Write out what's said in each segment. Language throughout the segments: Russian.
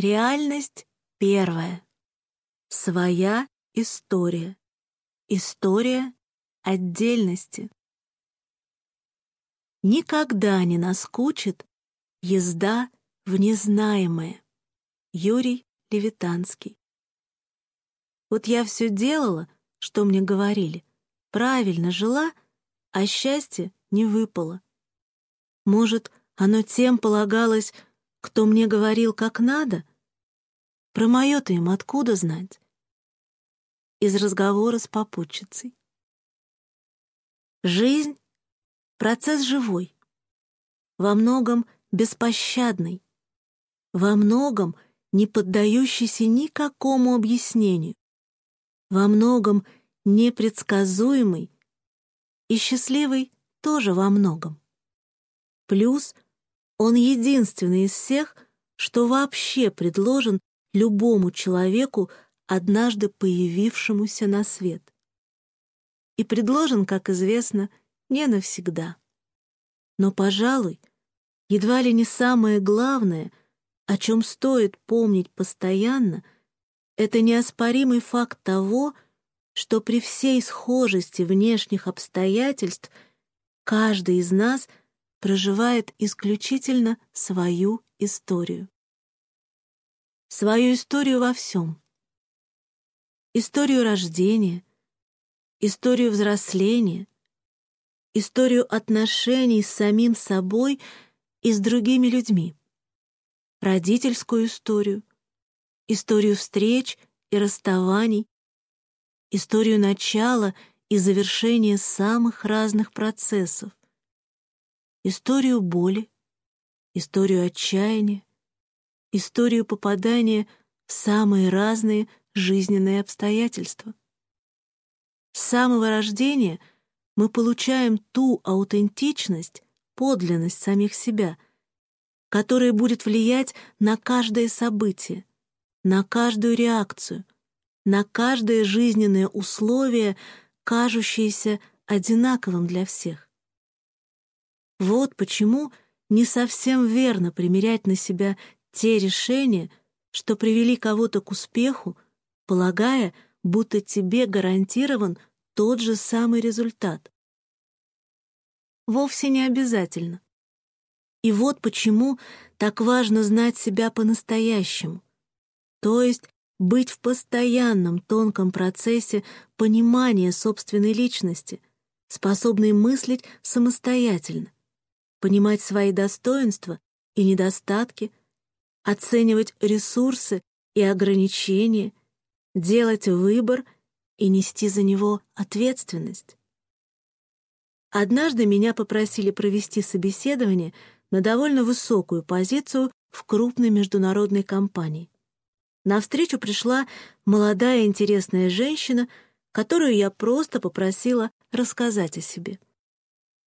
Реальность первая. Своя история. История отдельности. Никогда не наскучит езда в незнаемое. Юрий Левитанский. Вот я все делала, что мне говорили, правильно жила, а счастье не выпало. Может, оно тем полагалось, кто мне говорил, как надо? Про мое-то им откуда знать? Из разговора с попутчицей. Жизнь — процесс живой, во многом беспощадный, во многом не поддающийся никакому объяснению, во многом непредсказуемый и счастливый тоже во многом. Плюс он единственный из всех, что вообще предложен любому человеку, однажды появившемуся на свет. И предложен, как известно, не навсегда. Но, пожалуй, едва ли не самое главное, о чем стоит помнить постоянно, это неоспоримый факт того, что при всей схожести внешних обстоятельств каждый из нас проживает исключительно свою историю свою историю во всем. Историю рождения, историю взросления, историю отношений с самим собой и с другими людьми, родительскую историю, историю встреч и расставаний, историю начала и завершения самых разных процессов, историю боли, историю отчаяния, историю попадания в самые разные жизненные обстоятельства. С самого рождения мы получаем ту аутентичность, подлинность самих себя, которая будет влиять на каждое событие, на каждую реакцию, на каждое жизненное условие, кажущееся одинаковым для всех. Вот почему не совсем верно примерять на себя те решения, что привели кого-то к успеху, полагая, будто тебе гарантирован тот же самый результат. Вовсе не обязательно. И вот почему так важно знать себя по-настоящему, то есть быть в постоянном тонком процессе понимания собственной личности, способной мыслить самостоятельно, понимать свои достоинства и недостатки, оценивать ресурсы и ограничения, делать выбор и нести за него ответственность. Однажды меня попросили провести собеседование на довольно высокую позицию в крупной международной компании. На встречу пришла молодая интересная женщина, которую я просто попросила рассказать о себе.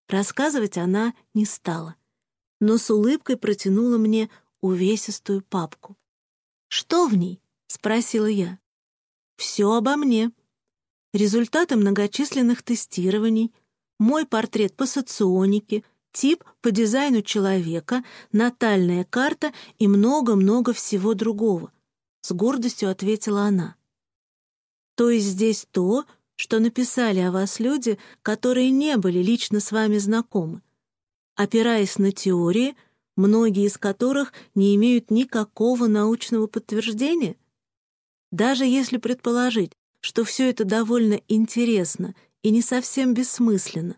Рассказывать она не стала, но с улыбкой протянула мне увесистую папку. «Что в ней?» — спросила я. «Все обо мне. Результаты многочисленных тестирований, мой портрет по соционике, тип по дизайну человека, натальная карта и много-много всего другого», — с гордостью ответила она. «То есть здесь то, что написали о вас люди, которые не были лично с вами знакомы. Опираясь на теории — многие из которых не имеют никакого научного подтверждения? Даже если предположить, что все это довольно интересно и не совсем бессмысленно,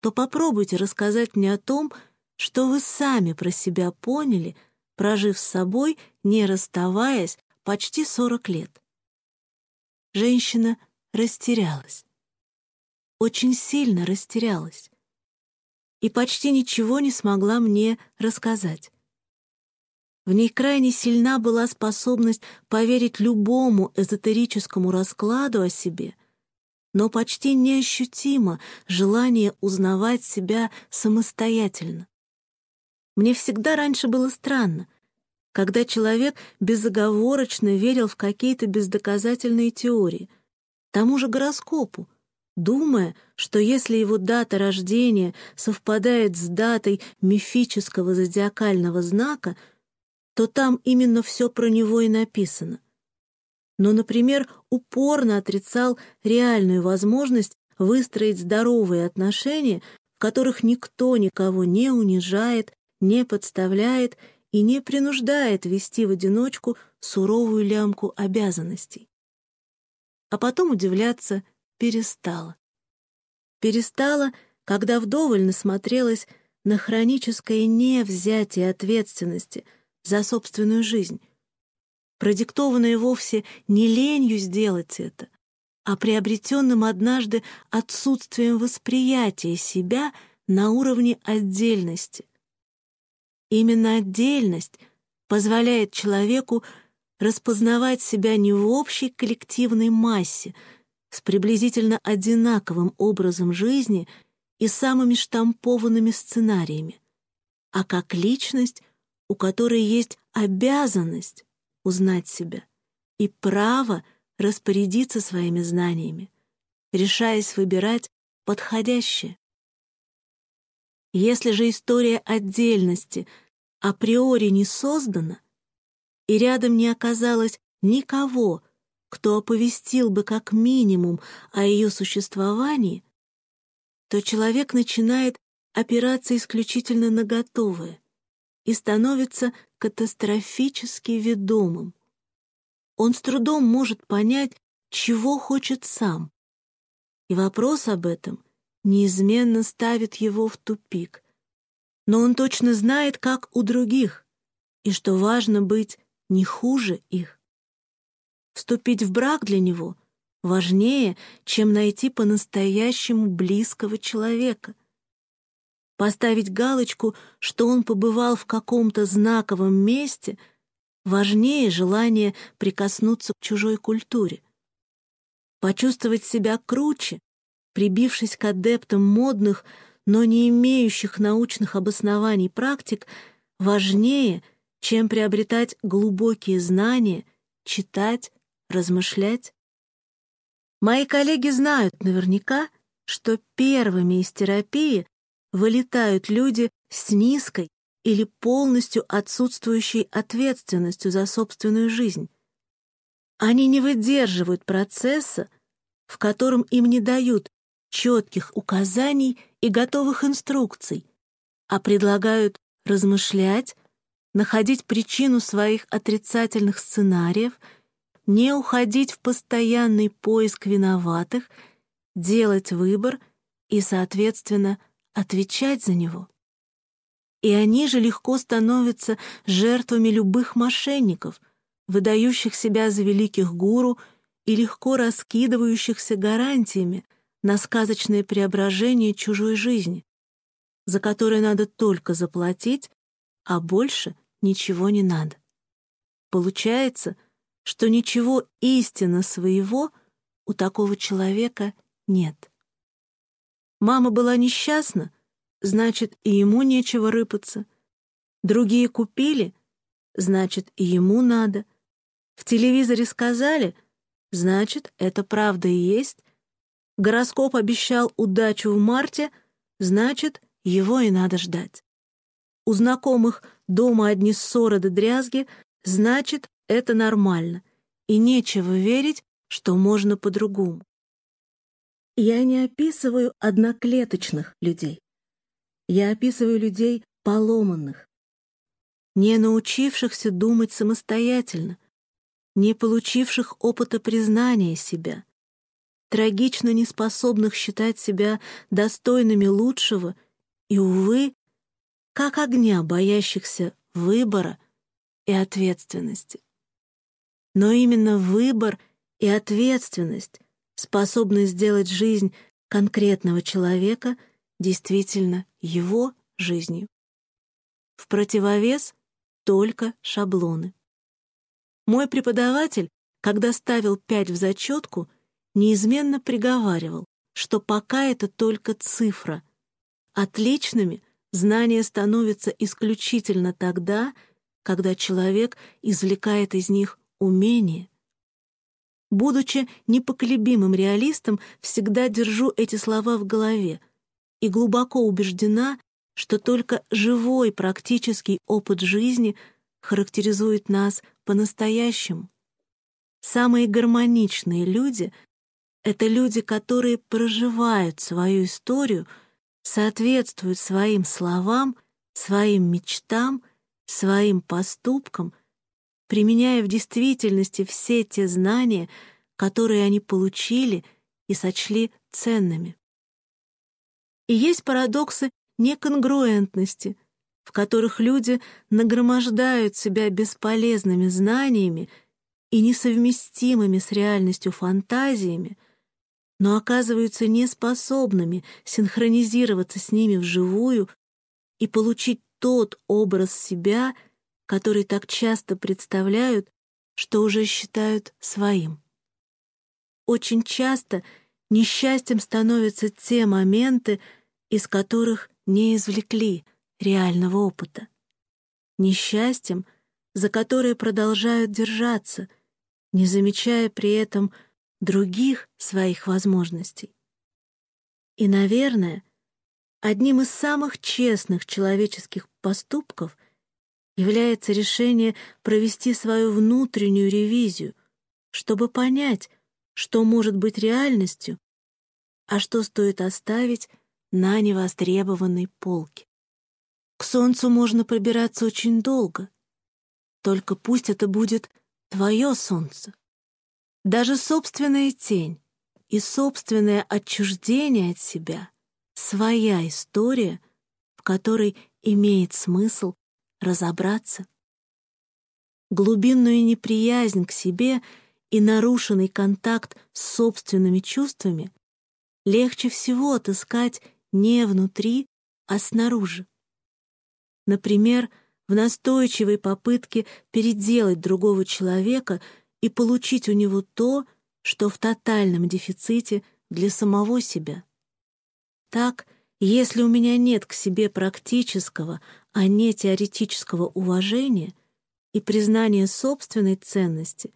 то попробуйте рассказать мне о том, что вы сами про себя поняли, прожив с собой, не расставаясь, почти 40 лет. Женщина растерялась. Очень сильно растерялась и почти ничего не смогла мне рассказать. В ней крайне сильна была способность поверить любому эзотерическому раскладу о себе, но почти неощутимо желание узнавать себя самостоятельно. Мне всегда раньше было странно, когда человек безоговорочно верил в какие-то бездоказательные теории, тому же гороскопу, думая, что если его дата рождения совпадает с датой мифического зодиакального знака, то там именно все про него и написано. Но, например, упорно отрицал реальную возможность выстроить здоровые отношения, в которых никто никого не унижает, не подставляет и не принуждает вести в одиночку суровую лямку обязанностей. А потом удивляться перестала. Перестала, когда вдоволь насмотрелась на хроническое невзятие ответственности за собственную жизнь, продиктованное вовсе не ленью сделать это, а приобретенным однажды отсутствием восприятия себя на уровне отдельности. Именно отдельность позволяет человеку распознавать себя не в общей коллективной массе — с приблизительно одинаковым образом жизни и самыми штампованными сценариями, а как личность, у которой есть обязанность узнать себя и право распорядиться своими знаниями, решаясь выбирать подходящее. Если же история отдельности априори не создана, и рядом не оказалось никого, кто оповестил бы как минимум о ее существовании, то человек начинает опираться исключительно на готовое и становится катастрофически ведомым. Он с трудом может понять, чего хочет сам. И вопрос об этом неизменно ставит его в тупик. Но он точно знает, как у других, и что важно быть не хуже их. Вступить в брак для него важнее, чем найти по-настоящему близкого человека. Поставить галочку, что он побывал в каком-то знаковом месте, важнее желания прикоснуться к чужой культуре. Почувствовать себя круче, прибившись к адептам модных, но не имеющих научных обоснований практик, важнее, чем приобретать глубокие знания, читать, размышлять. Мои коллеги знают наверняка, что первыми из терапии вылетают люди с низкой или полностью отсутствующей ответственностью за собственную жизнь. Они не выдерживают процесса, в котором им не дают четких указаний и готовых инструкций, а предлагают размышлять, находить причину своих отрицательных сценариев — не уходить в постоянный поиск виноватых, делать выбор и, соответственно, отвечать за него. И они же легко становятся жертвами любых мошенников, выдающих себя за великих гуру и легко раскидывающихся гарантиями на сказочное преображение чужой жизни, за которое надо только заплатить, а больше ничего не надо. Получается — что ничего истинно своего у такого человека нет. Мама была несчастна, значит, и ему нечего рыпаться. Другие купили, значит, и ему надо. В телевизоре сказали, значит, это правда и есть. Гороскоп обещал удачу в марте, значит, его и надо ждать. У знакомых дома одни ссоры да дрязги, значит, это нормально, и нечего верить, что можно по-другому. Я не описываю одноклеточных людей. Я описываю людей поломанных, не научившихся думать самостоятельно, не получивших опыта признания себя, трагично неспособных считать себя достойными лучшего и, увы, как огня, боящихся выбора и ответственности. Но именно выбор и ответственность способны сделать жизнь конкретного человека действительно его жизнью. В противовес только шаблоны. Мой преподаватель, когда ставил пять в зачетку, неизменно приговаривал, что пока это только цифра. Отличными знания становятся исключительно тогда, когда человек извлекает из них умение. Будучи непоколебимым реалистом, всегда держу эти слова в голове и глубоко убеждена, что только живой практический опыт жизни характеризует нас по-настоящему. Самые гармоничные люди — это люди, которые проживают свою историю, соответствуют своим словам, своим мечтам, своим поступкам, применяя в действительности все те знания, которые они получили и сочли ценными. И есть парадоксы неконгруентности, в которых люди нагромождают себя бесполезными знаниями и несовместимыми с реальностью фантазиями, но оказываются неспособными синхронизироваться с ними вживую и получить тот образ себя, который так часто представляют, что уже считают своим. Очень часто несчастьем становятся те моменты, из которых не извлекли реального опыта. Несчастьем, за которое продолжают держаться, не замечая при этом других своих возможностей. И, наверное, одним из самых честных человеческих поступков является решение провести свою внутреннюю ревизию, чтобы понять, что может быть реальностью, а что стоит оставить на невостребованной полке. К солнцу можно пробираться очень долго, только пусть это будет твое солнце. Даже собственная тень и собственное отчуждение от себя — своя история, в которой имеет смысл разобраться. Глубинную неприязнь к себе и нарушенный контакт с собственными чувствами легче всего отыскать не внутри, а снаружи. Например, в настойчивой попытке переделать другого человека и получить у него то, что в тотальном дефиците для самого себя. Так, если у меня нет к себе практического, а не теоретического уважения и признания собственной ценности,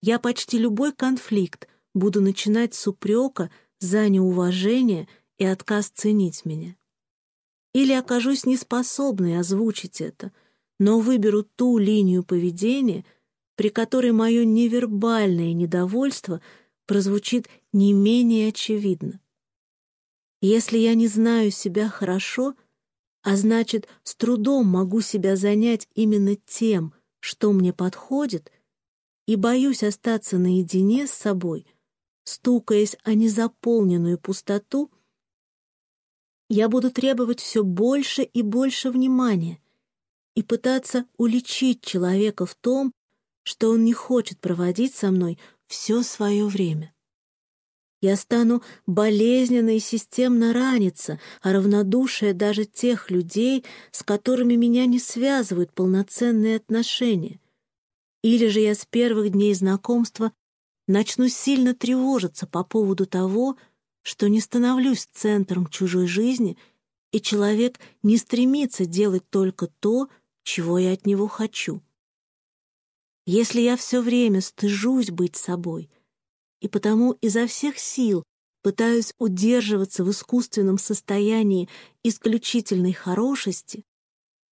я почти любой конфликт буду начинать с упрека за неуважение и отказ ценить меня. Или окажусь неспособной озвучить это, но выберу ту линию поведения, при которой мое невербальное недовольство прозвучит не менее очевидно. Если я не знаю себя хорошо, а значит, с трудом могу себя занять именно тем, что мне подходит, и боюсь остаться наедине с собой, стукаясь о незаполненную пустоту — я буду требовать все больше и больше внимания и пытаться уличить человека в том, что он не хочет проводить со мной все свое время. Я стану болезненно и системно раниться, а равнодушие даже тех людей, с которыми меня не связывают полноценные отношения. Или же я с первых дней знакомства начну сильно тревожиться по поводу того, что не становлюсь центром чужой жизни, и человек не стремится делать только то, чего я от него хочу. Если я все время стыжусь быть собой, и потому изо всех сил пытаюсь удерживаться в искусственном состоянии исключительной хорошести,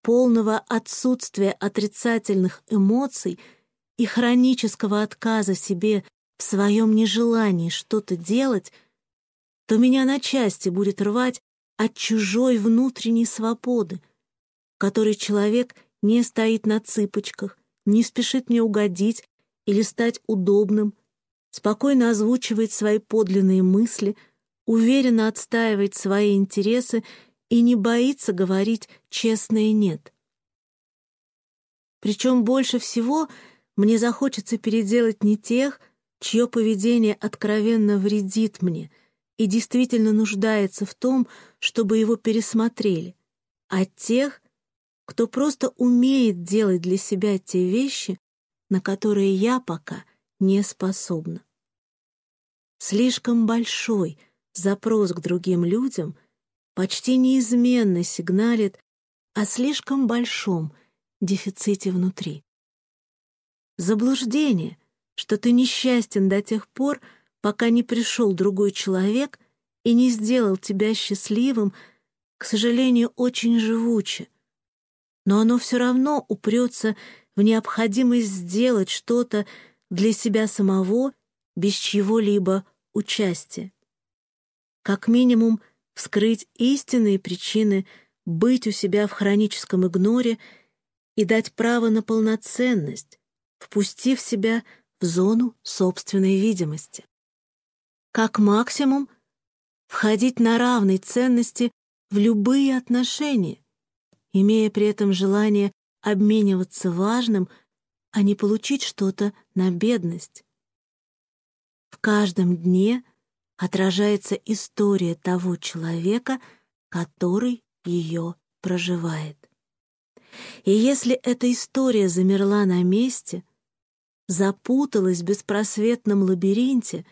полного отсутствия отрицательных эмоций и хронического отказа себе в своем нежелании что-то делать — то меня на части будет рвать от чужой внутренней свободы, которой человек не стоит на цыпочках, не спешит мне угодить или стать удобным, спокойно озвучивает свои подлинные мысли, уверенно отстаивает свои интересы и не боится говорить честное «нет». Причем больше всего мне захочется переделать не тех, чье поведение откровенно вредит мне — и действительно нуждается в том, чтобы его пересмотрели, а тех, кто просто умеет делать для себя те вещи, на которые я пока не способна. Слишком большой запрос к другим людям почти неизменно сигналит о слишком большом дефиците внутри. Заблуждение, что ты несчастен до тех пор, пока не пришел другой человек и не сделал тебя счастливым, к сожалению, очень живуче. Но оно все равно упрется в необходимость сделать что-то для себя самого без чьего-либо участия. Как минимум, вскрыть истинные причины быть у себя в хроническом игноре и дать право на полноценность, впустив себя в зону собственной видимости. Как максимум, входить на равной ценности в любые отношения, имея при этом желание обмениваться важным, а не получить что-то на бедность. В каждом дне отражается история того человека, который ее проживает. И если эта история замерла на месте, запуталась в беспросветном лабиринте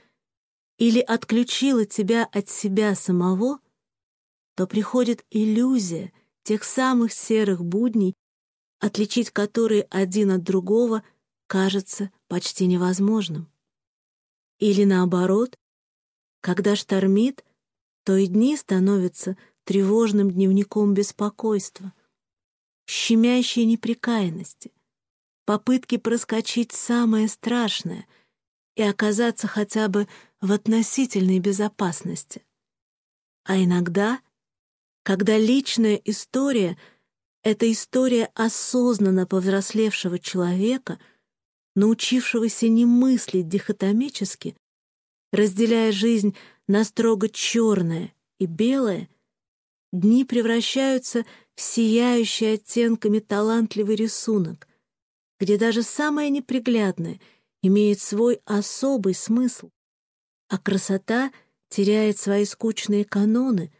или отключила тебя от себя самого, то приходит иллюзия тех самых серых будней, отличить которые один от другого кажется почти невозможным. Или наоборот, когда штормит, то и дни становятся тревожным дневником беспокойства, щемящей неприкаянности, попытки проскочить самое страшное и оказаться хотя бы в относительной безопасности. А иногда, когда личная история — это история осознанно повзрослевшего человека, научившегося не мыслить дихотомически, разделяя жизнь на строго черное и белое — Дни превращаются в сияющий оттенками талантливый рисунок, где даже самое неприглядное имеет свой особый смысл, а красота теряет свои скучные каноны,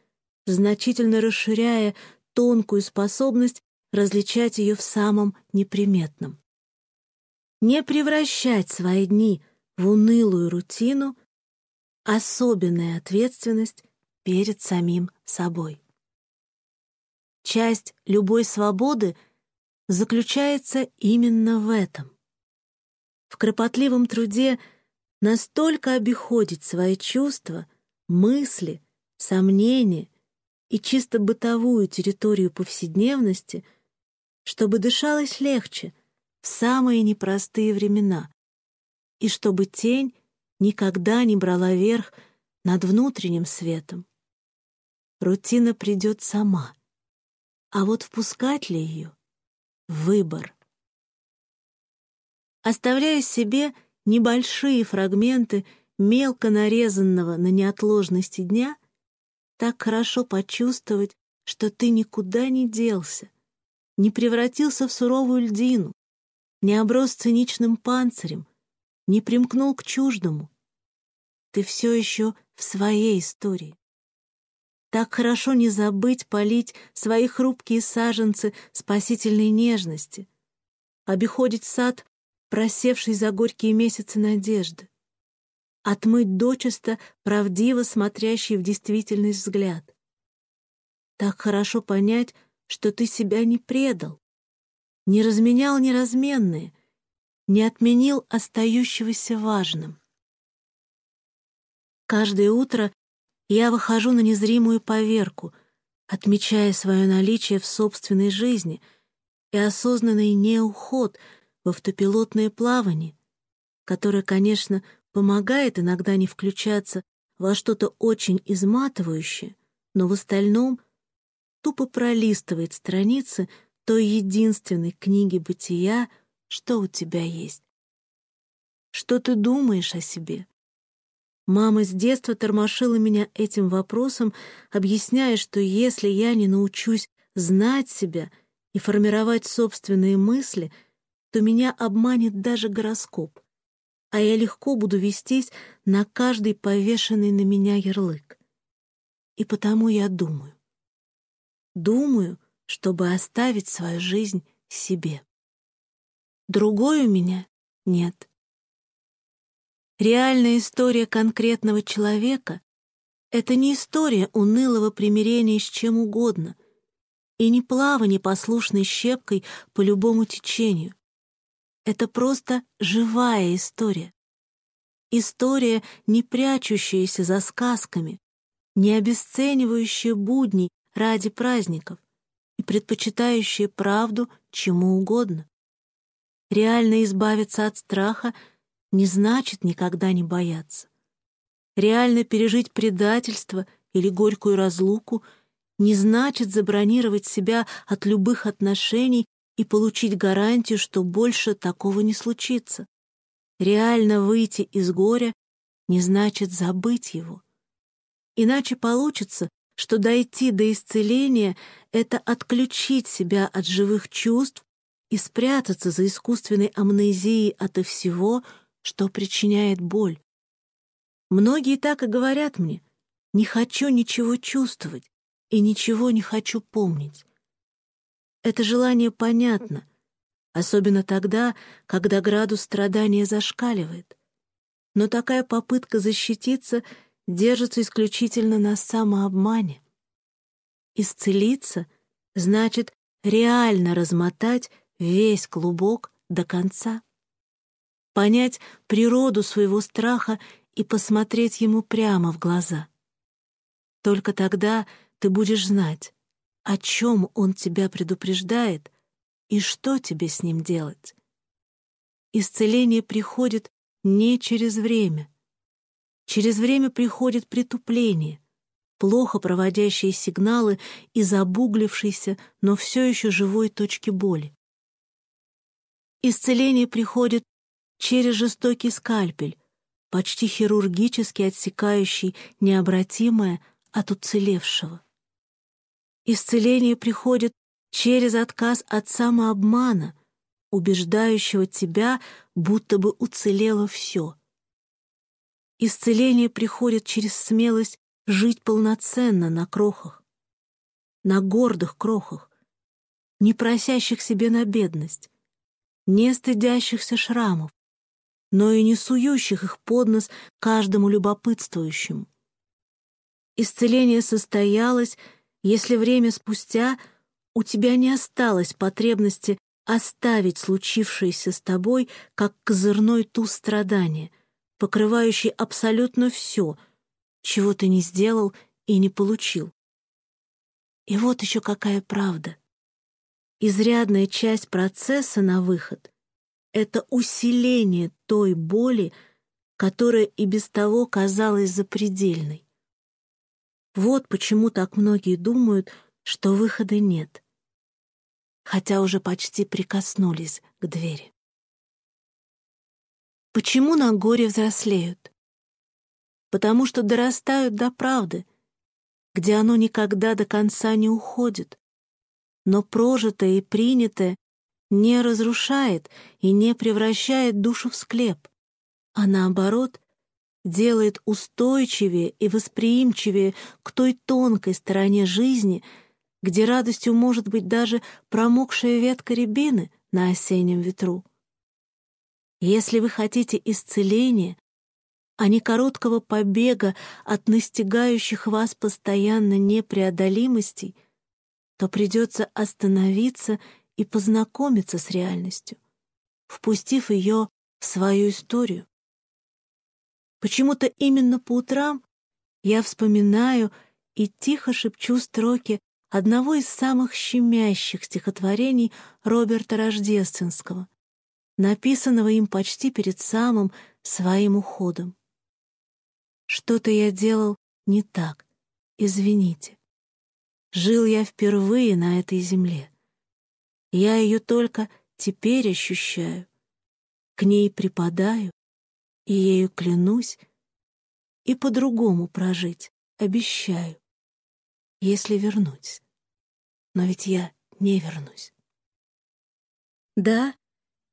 значительно расширяя тонкую способность различать ее в самом неприметном. Не превращать свои дни в унылую рутину — особенная ответственность перед самим собой. Часть любой свободы заключается именно в этом. В кропотливом труде настолько обиходить свои чувства, мысли, сомнения и чисто бытовую территорию повседневности, чтобы дышалось легче в самые непростые времена, и чтобы тень никогда не брала верх над внутренним светом. Рутина придет сама — а вот впускать ли ее — выбор. Оставляя себе небольшие фрагменты мелко нарезанного на неотложности дня, так хорошо почувствовать, что ты никуда не делся, не превратился в суровую льдину, не оброс циничным панцирем, не примкнул к чуждому. Ты все еще в своей истории. Так хорошо не забыть полить свои хрупкие саженцы спасительной нежности, обиходить сад, просевший за горькие месяцы надежды, отмыть дочисто правдиво смотрящий в действительность взгляд. Так хорошо понять, что ты себя не предал, не разменял неразменное, не отменил остающегося важным. Каждое утро я выхожу на незримую поверку, отмечая свое наличие в собственной жизни и осознанный неуход в автопилотное плавание, которое, конечно, помогает иногда не включаться во что-то очень изматывающее, но в остальном тупо пролистывает страницы той единственной книги бытия, что у тебя есть. Что ты думаешь о себе? Мама с детства тормошила меня этим вопросом, объясняя, что если я не научусь знать себя и формировать собственные мысли, то меня обманет даже гороскоп, а я легко буду вестись на каждый повешенный на меня ярлык. И потому я думаю. Думаю, чтобы оставить свою жизнь себе. Другой у меня нет. Реальная история конкретного человека — это не история унылого примирения с чем угодно. и не плавание послушной щепкой по любому течению. Это просто живая история. История, не прячущаяся за сказками, не обесценивающая будни ради праздников и предпочитающая правду чему угодно. Реально избавиться от страха не значит никогда не бояться. Реально пережить предательство или горькую разлуку не значит забронировать себя от любых отношений и получить гарантию, что больше такого не случится. Реально выйти из горя не значит забыть его. Иначе получится, что дойти до исцеления — это отключить себя от живых чувств и спрятаться за искусственной амнезией ото всего, что причиняет боль. Многие так и говорят мне, не хочу ничего чувствовать и ничего не хочу помнить. Это желание понятно, особенно тогда, когда градус страдания зашкаливает. Но такая попытка защититься держится исключительно на самообмане. Исцелиться значит реально размотать весь клубок до конца. Понять природу своего страха и посмотреть ему прямо в глаза. Только тогда ты будешь знать, о чем он тебя предупреждает и что тебе с ним делать. Исцеление приходит не через время. Через время приходит притупление, плохо проводящие сигналы из обуглившейся, но все еще живой точки боли. Исцеление приходит через жестокий скальпель, почти хирургически отсекающий необратимое от уцелевшего. Исцеление приходит через отказ от самообмана, убеждающего тебя, будто бы уцелело все. Исцеление приходит через смелость жить полноценно на крохах, на гордых крохах, не просящих себе на бедность, не стыдящихся шрамов, но и не сующих их под нос каждому любопытствующему. Исцеление состоялось, если время спустя у тебя не осталось потребности оставить случившееся с тобой как козырной туз страдания, покрывающий абсолютно все, чего ты не сделал и не получил. И вот еще какая правда — Изрядная часть процесса на выход — это усиление той боли, которая и без того казалась запредельной. Вот почему так многие думают, что выхода нет, хотя уже почти прикоснулись к двери. Почему на горе взрослеют? Потому что дорастают до правды, где оно никогда до конца не уходит, но прожитое и принятое не разрушает и не превращает душу в склеп, а наоборот делает устойчивее и восприимчивее к той тонкой стороне жизни, где радостью может быть даже промокшая ветка рябины на осеннем ветру. Если вы хотите исцеления, а не короткого побега от настигающих вас постоянно непреодолимостей — то придется остановиться и познакомиться с реальностью, впустив ее в свою историю. Почему-то именно по утрам я вспоминаю и тихо шепчу строки одного из самых щемящих стихотворений Роберта Рождественского, написанного им почти перед самым своим уходом. Что-то я делал не так, извините. Жил я впервые на этой земле. Я ее только теперь ощущаю. К ней припадаю, и ею клянусь, и по-другому прожить обещаю, если вернусь. Но ведь я не вернусь. Да,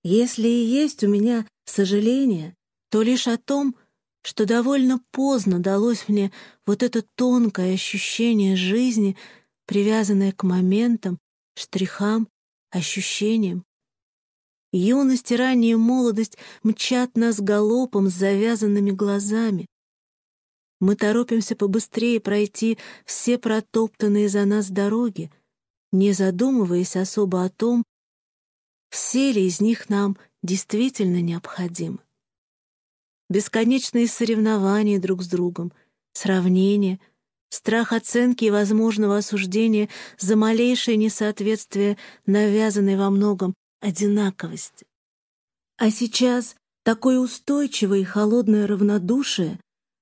если и есть у меня сожаление, то лишь о том, что довольно поздно далось мне вот это тонкое ощущение жизни — привязанная к моментам, штрихам, ощущениям. Юность и ранняя молодость мчат нас галопом с завязанными глазами. Мы торопимся побыстрее пройти все протоптанные за нас дороги, не задумываясь особо о том, все ли из них нам действительно необходимы. Бесконечные соревнования друг с другом, сравнения, страх оценки и возможного осуждения за малейшее несоответствие навязанной во многом одинаковости. А сейчас такое устойчивое и холодное равнодушие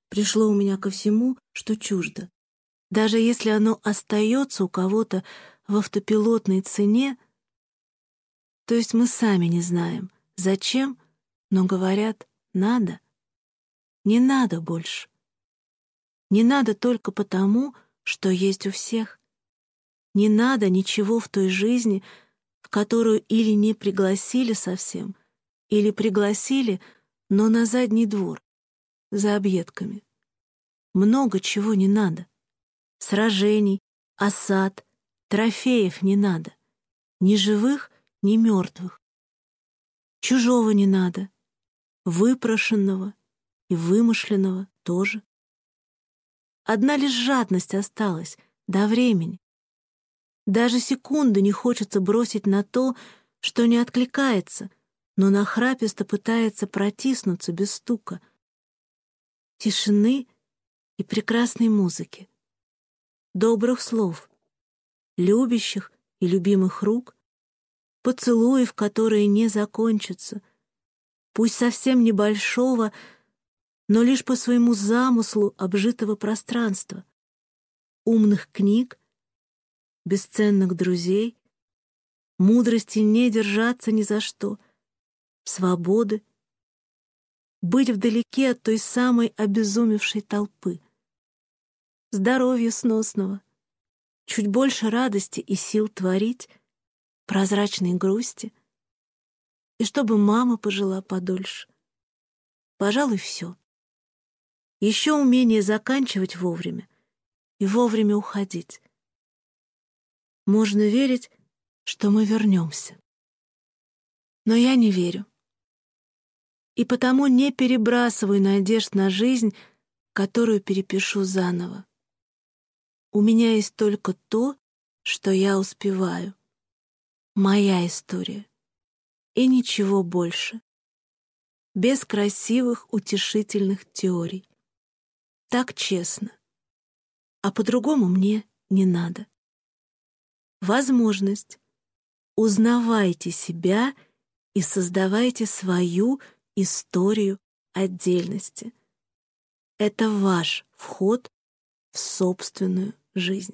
пришло у меня ко всему, что чуждо. Даже если оно остается у кого-то в автопилотной цене, то есть мы сами не знаем, зачем, но говорят «надо». Не надо больше. Не надо только потому, что есть у всех. Не надо ничего в той жизни, в которую или не пригласили совсем, или пригласили, но на задний двор, за объедками. Много чего не надо. Сражений, осад, трофеев не надо. Ни живых, ни мертвых. Чужого не надо. Выпрошенного, и вымышленного тоже. Одна лишь жадность осталась до времени. Даже секунды не хочется бросить на то, что не откликается, но нахраписто пытается протиснуться без стука. Тишины и прекрасной музыки. Добрых слов, любящих и любимых рук, поцелуев, которые не закончатся, пусть совсем небольшого, но лишь по своему замыслу обжитого пространства, умных книг, бесценных друзей, мудрости не держаться ни за что, свободы, быть вдалеке от той самой обезумевшей толпы, здоровья сносного, чуть больше радости и сил творить, прозрачной грусти, и чтобы мама пожила подольше. Пожалуй, все. Еще умение заканчивать вовремя и вовремя уходить. Можно верить, что мы вернемся. Но я не верю. И потому не перебрасываю надежд на жизнь, которую перепишу заново. У меня есть только то, что я успеваю. Моя история. И ничего больше. Без красивых, утешительных теорий так честно. А по-другому мне не надо. Возможность. Узнавайте себя и создавайте свою историю отдельности. Это ваш вход в собственную жизнь.